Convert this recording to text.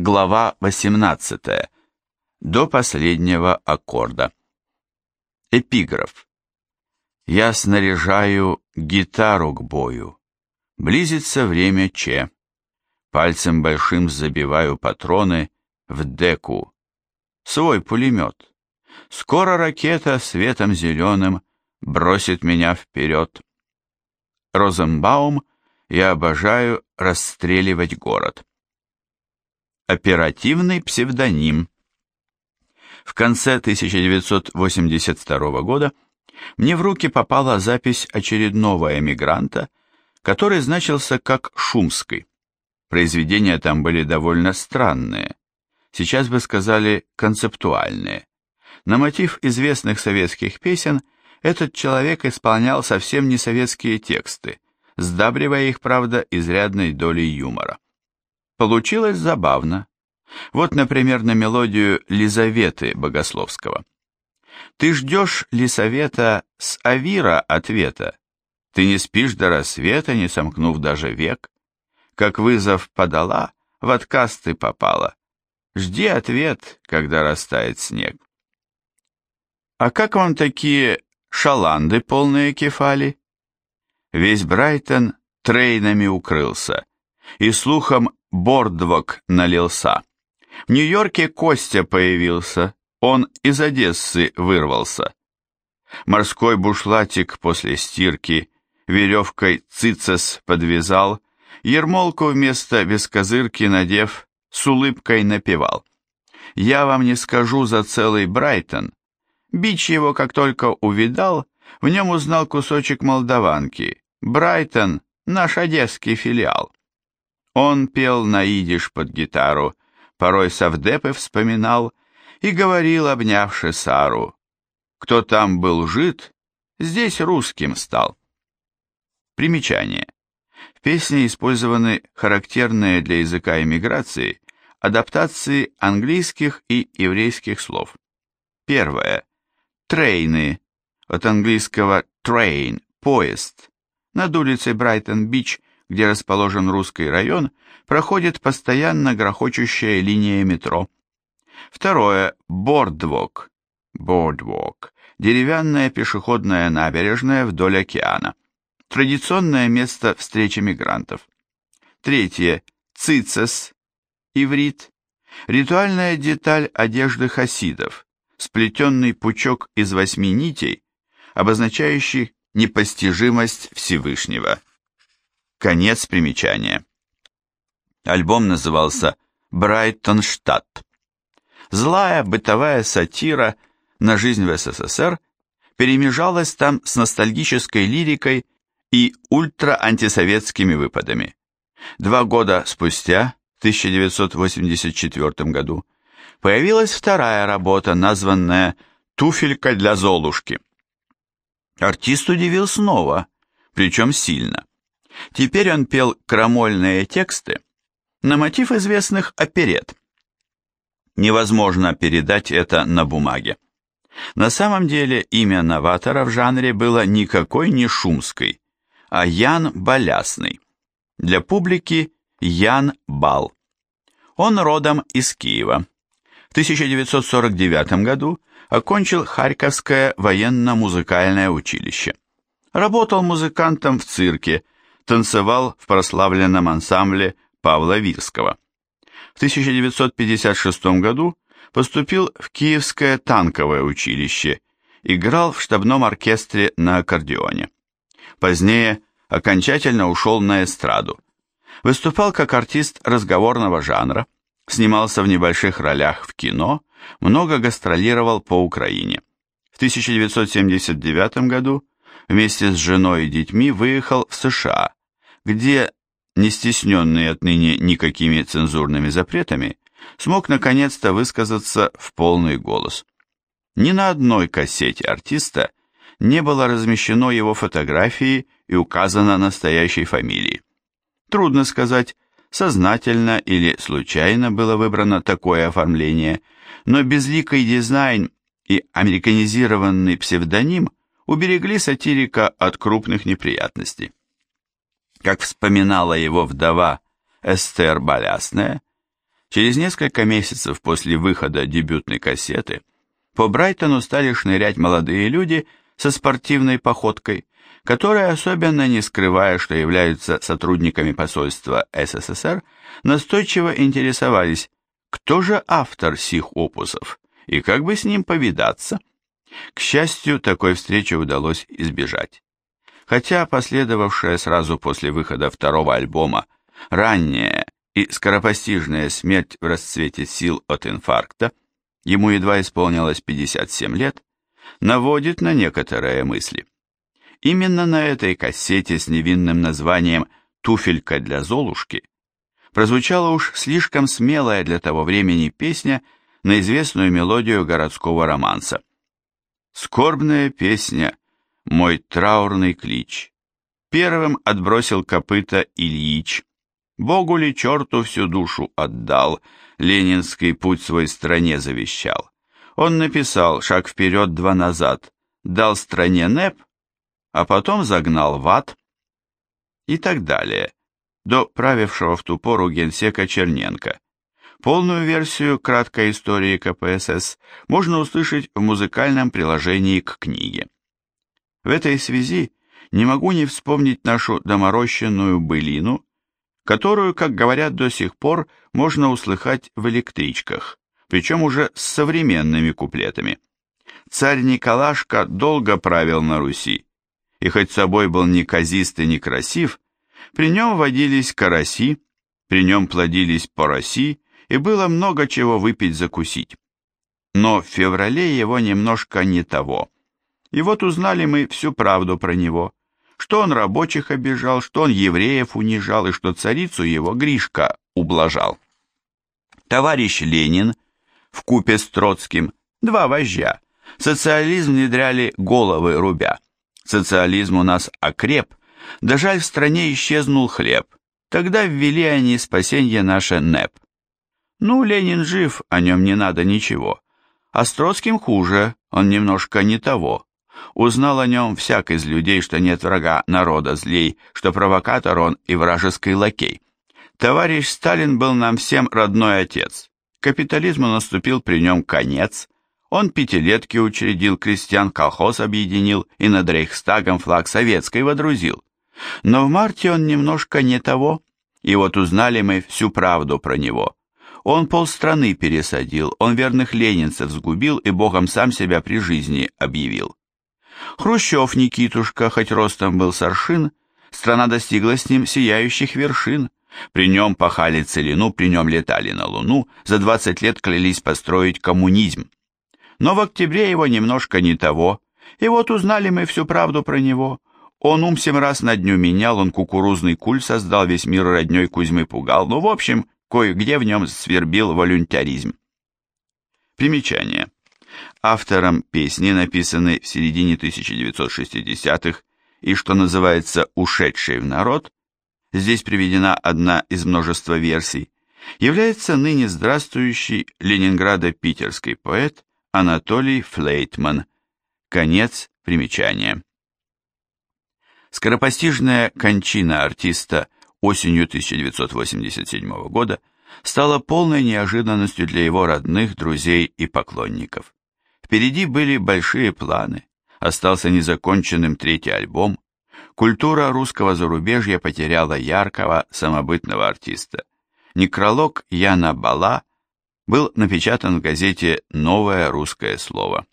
Глава 18. До последнего аккорда. Эпиграф. Я снаряжаю гитару к бою. Близится время Че. Пальцем большим забиваю патроны в деку. Свой пулемет. Скоро ракета светом зеленым бросит меня вперед. Розенбаум, я обожаю расстреливать город. Оперативный псевдоним. В конце 1982 года мне в руки попала запись очередного эмигранта, который значился как Шумский. Произведения там были довольно странные, сейчас бы сказали концептуальные. На мотив известных советских песен этот человек исполнял совсем не советские тексты, сдабривая их, правда, изрядной долей юмора. Получилось забавно. Вот, например, на мелодию Лизаветы Богословского. Ты ждешь Лисавета с Авира ответа. Ты не спишь до рассвета, не сомкнув даже век. Как вызов подала, в отказ ты попала. Жди ответ, когда растает снег. А как вам такие шаланды, полные кефали? Весь Брайтон трейнами укрылся, и слухом Бордвок налился. В Нью-Йорке Костя появился, он из Одессы вырвался. Морской бушлатик после стирки веревкой цицес подвязал, ермолку вместо бескозырки надев, с улыбкой напевал. Я вам не скажу за целый Брайтон. Бич его, как только увидал, в нем узнал кусочек молдаванки. Брайтон — наш одесский филиал. Он пел на идиш под гитару, порой совдепы вспоминал и говорил, обнявши Сару, «Кто там был жид, здесь русским стал». Примечание. В песне использованы характерные для языка иммиграции адаптации английских и еврейских слов. Первое. Трейны, от английского train, поезд. Над улицей Брайтон-Бич, где расположен русский район, проходит постоянно грохочущая линия метро. Второе. Бордвок. Boardwalk. Деревянная пешеходная набережная вдоль океана. Традиционное место встречи мигрантов. Третье. Цицес. Иврит. Ритуальная деталь одежды хасидов. Сплетенный пучок из восьми нитей, обозначающий непостижимость Всевышнего. Конец примечания. Альбом назывался «Брайтонштадт». Злая бытовая сатира на жизнь в СССР перемежалась там с ностальгической лирикой и ультраантисоветскими выпадами. Два года спустя, в 1984 году, появилась вторая работа, названная «Туфелька для Золушки». Артист удивил снова, причем сильно. Теперь он пел крамольные тексты, на мотив известных оперет. Невозможно передать это на бумаге. На самом деле имя новатора в жанре было никакой не Шумской, а Ян Балясный. Для публики Ян Бал. Он родом из Киева. В 1949 году окончил Харьковское военно-музыкальное училище. Работал музыкантом в цирке, танцевал в прославленном ансамбле Павла Вирского. В 1956 году поступил в Киевское танковое училище, играл в штабном оркестре на аккордеоне. Позднее окончательно ушел на эстраду. Выступал как артист разговорного жанра, снимался в небольших ролях в кино, много гастролировал по Украине. В 1979 году вместе с женой и детьми выехал в США, где не стесненный отныне никакими цензурными запретами, смог наконец-то высказаться в полный голос. Ни на одной кассете артиста не было размещено его фотографии и указано настоящей фамилии. Трудно сказать, сознательно или случайно было выбрано такое оформление, но безликий дизайн и американизированный псевдоним уберегли сатирика от крупных неприятностей. Как вспоминала его вдова Эстер Балясная, Через несколько месяцев после выхода дебютной кассеты по Брайтону стали шнырять молодые люди со спортивной походкой, которые, особенно не скрывая, что являются сотрудниками посольства СССР, настойчиво интересовались, кто же автор сих опусов и как бы с ним повидаться. К счастью, такой встречи удалось избежать. Хотя последовавшая сразу после выхода второго альбома ранняя и скоропостижная смерть в расцвете сил от инфаркта, ему едва исполнилось 57 лет, наводит на некоторые мысли. Именно на этой кассете с невинным названием «Туфелька для Золушки» прозвучала уж слишком смелая для того времени песня на известную мелодию городского романса. Скорбная песня «Мой траурный клич». Первым отбросил копыта Ильич. Богу ли черту всю душу отдал, ленинский путь свой стране завещал. Он написал шаг вперед, два назад, дал стране НЭП, а потом загнал в ад и так далее, до правившего в ту пору генсека Черненко. Полную версию краткой истории КПСС можно услышать в музыкальном приложении к книге. В этой связи не могу не вспомнить нашу доморощенную былину, которую, как говорят до сих пор, можно услыхать в электричках, причем уже с современными куплетами. Царь Николашка долго правил на Руси, и хоть собой был неказист и некрасив, при нем водились караси, при нем плодились пороси, и было много чего выпить-закусить. Но в феврале его немножко не того. И вот узнали мы всю правду про него, что он рабочих обижал, что он евреев унижал и что царицу его Гришка ублажал. Товарищ Ленин в купе с Троцким, два вождя, социализм внедряли головы рубя. Социализм у нас окреп, да жаль в стране исчезнул хлеб. Тогда ввели они спасенье наше НЭП. Ну, Ленин жив, о нем не надо ничего. А с Троцким хуже, он немножко не того. Узнал о нем всяк из людей, что нет врага народа злей, что провокатор он и вражеский лакей. Товарищ Сталин был нам всем родной отец. Капитализму наступил при нем конец. Он пятилетки учредил, крестьян колхоз объединил и над Рейхстагом флаг советской водрузил. Но в марте он немножко не того, и вот узнали мы всю правду про него. Он полстраны пересадил, он верных ленинцев сгубил и богом сам себя при жизни объявил. Хрущев Никитушка, хоть ростом был соршин, страна достигла с ним сияющих вершин. При нем пахали целину, при нем летали на Луну, за 20 лет клялись построить коммунизм. Но в октябре его немножко не того, и вот узнали мы всю правду про него. Он ум семь раз на дню менял, он кукурузный куль создал, весь мир родней Кузьмы пугал, ну, в общем, кое-где в нем свербил волюнтаризм. Примечание. Автором песни, написанной в середине 1960-х и, что называется, ушедшей в народ, здесь приведена одна из множества версий, является ныне здравствующий ленинградо-питерский поэт Анатолий Флейтман. Конец примечания. Скоропостижная кончина артиста осенью 1987 года стала полной неожиданностью для его родных, друзей и поклонников. Впереди были большие планы, остался незаконченным третий альбом, культура русского зарубежья потеряла яркого, самобытного артиста. Некролог Яна Бала был напечатан в газете «Новое русское слово».